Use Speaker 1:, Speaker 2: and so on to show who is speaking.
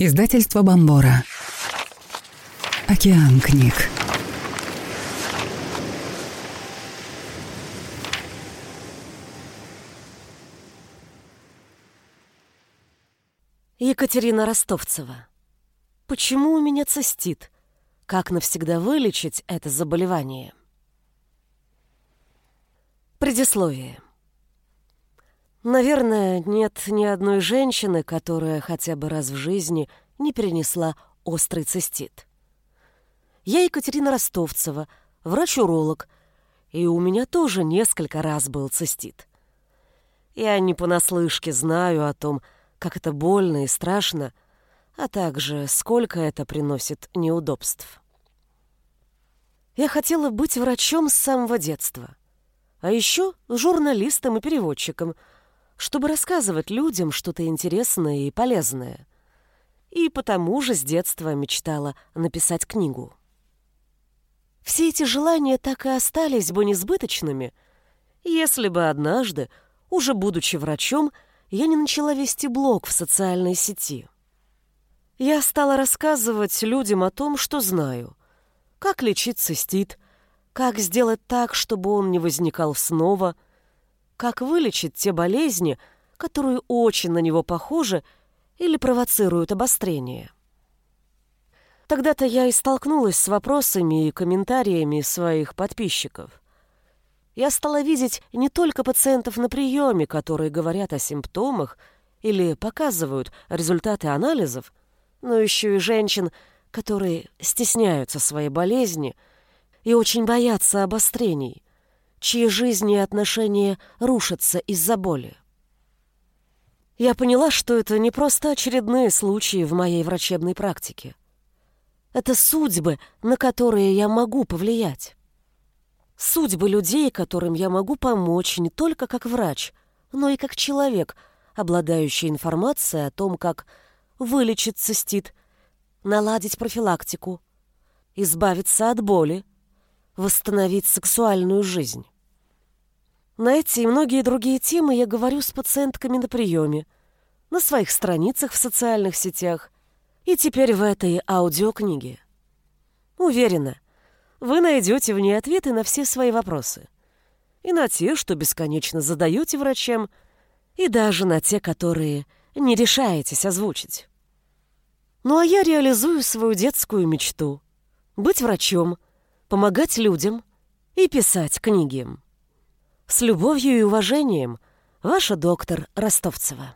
Speaker 1: Издательство Бомбора. Океан книг.
Speaker 2: Екатерина Ростовцева. Почему у меня цистит? Как навсегда вылечить это заболевание? Предисловие. Наверное, нет ни одной женщины, которая хотя бы раз в жизни не перенесла острый цистит. Я Екатерина Ростовцева, врач-уролог, и у меня тоже несколько раз был цистит. Я не понаслышке знаю о том, как это больно и страшно, а также сколько это приносит неудобств. Я хотела быть врачом с самого детства, а еще журналистом и переводчиком — чтобы рассказывать людям что-то интересное и полезное. И потому же с детства мечтала написать книгу. Все эти желания так и остались бы несбыточными, если бы однажды, уже будучи врачом, я не начала вести блог в социальной сети. Я стала рассказывать людям о том, что знаю. Как лечить цистит, как сделать так, чтобы он не возникал снова – как вылечить те болезни, которые очень на него похожи или провоцируют обострение. Тогда-то я и столкнулась с вопросами и комментариями своих подписчиков. Я стала видеть не только пациентов на приеме, которые говорят о симптомах или показывают результаты анализов, но еще и женщин, которые стесняются своей болезни и очень боятся обострений – чьи жизни и отношения рушатся из-за боли. Я поняла, что это не просто очередные случаи в моей врачебной практике. Это судьбы, на которые я могу повлиять. Судьбы людей, которым я могу помочь не только как врач, но и как человек, обладающий информацией о том, как вылечить цистит, наладить профилактику, избавиться от боли, восстановить сексуальную жизнь. На эти и многие другие темы я говорю с пациентками на приеме, на своих страницах в социальных сетях и теперь в этой аудиокниге. Уверена, вы найдете в ней ответы на все свои вопросы. И на те, что бесконечно задаете врачам, и даже на те, которые не решаетесь озвучить. Ну а я реализую свою детскую мечту — быть врачом — помогать людям и писать книги. С любовью и уважением, ваша доктор Ростовцева.